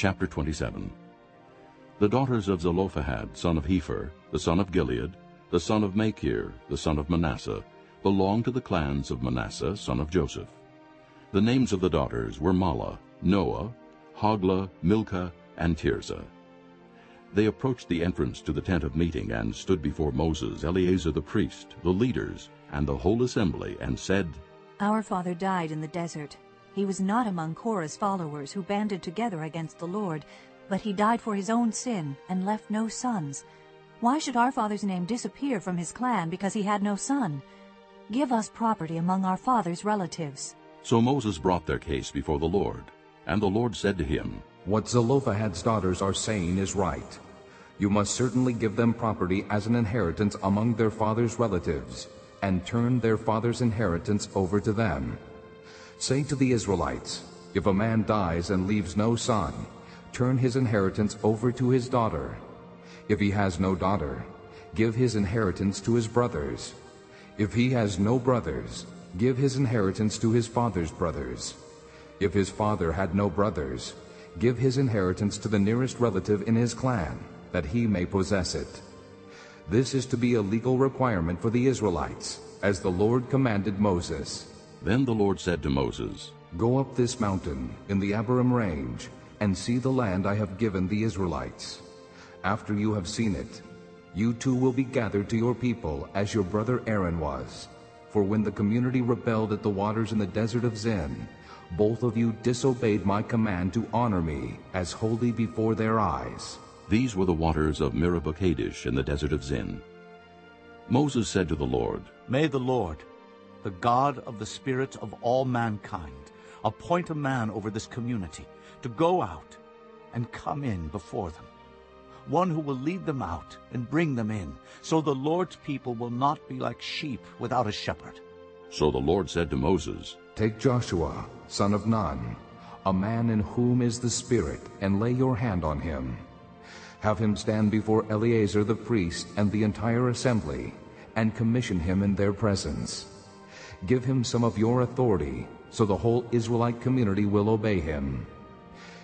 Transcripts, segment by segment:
Chapter 27 The daughters of Zelophehad, son of Hepher, the son of Gilead, the son of Machir, the son of Manasseh, belonged to the clans of Manasseh, son of Joseph. The names of the daughters were Mahlah, Noah, Hoglah, Milkah, and Tirzah. They approached the entrance to the tent of meeting and stood before Moses, Eleazar the priest, the leaders, and the whole assembly, and said, Our father died in the desert. He was not among Korah's followers who banded together against the Lord, but he died for his own sin and left no sons. Why should our father's name disappear from his clan because he had no son? Give us property among our father's relatives. So Moses brought their case before the Lord. And the Lord said to him, What Zelophehad's daughters are saying is right. You must certainly give them property as an inheritance among their father's relatives, and turn their father's inheritance over to them. Say to the Israelites, If a man dies and leaves no son, turn his inheritance over to his daughter. If he has no daughter, give his inheritance to his brothers. If he has no brothers, give his inheritance to his father's brothers. If his father had no brothers, give his inheritance to the nearest relative in his clan, that he may possess it. This is to be a legal requirement for the Israelites, as the Lord commanded Moses. Then the Lord said to Moses, Go up this mountain in the Abarim range, and see the land I have given the Israelites. After you have seen it, you too will be gathered to your people as your brother Aaron was. For when the community rebelled at the waters in the desert of Zin, both of you disobeyed my command to honor me as holy before their eyes. These were the waters of Meribah Kadesh in the desert of Zin. Moses said to the Lord, May the Lord, the God of the spirits of all mankind, appoint a man over this community to go out and come in before them, one who will lead them out and bring them in, so the Lord's people will not be like sheep without a shepherd. So the Lord said to Moses, Take Joshua, son of Nun, a man in whom is the Spirit, and lay your hand on him. Have him stand before Eleazar the priest and the entire assembly, and commission him in their presence. Give him some of your authority, so the whole Israelite community will obey him.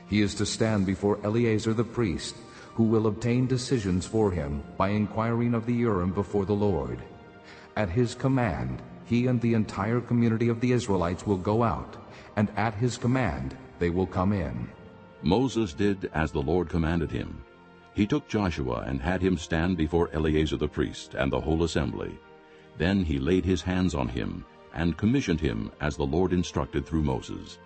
He is to stand before Eleazar the priest, who will obtain decisions for him by inquiring of the Urim before the Lord. At his command, he and the entire community of the Israelites will go out, and at his command they will come in. Moses did as the Lord commanded him. He took Joshua and had him stand before Eleazar the priest and the whole assembly. Then he laid his hands on him and commissioned him as the Lord instructed through Moses.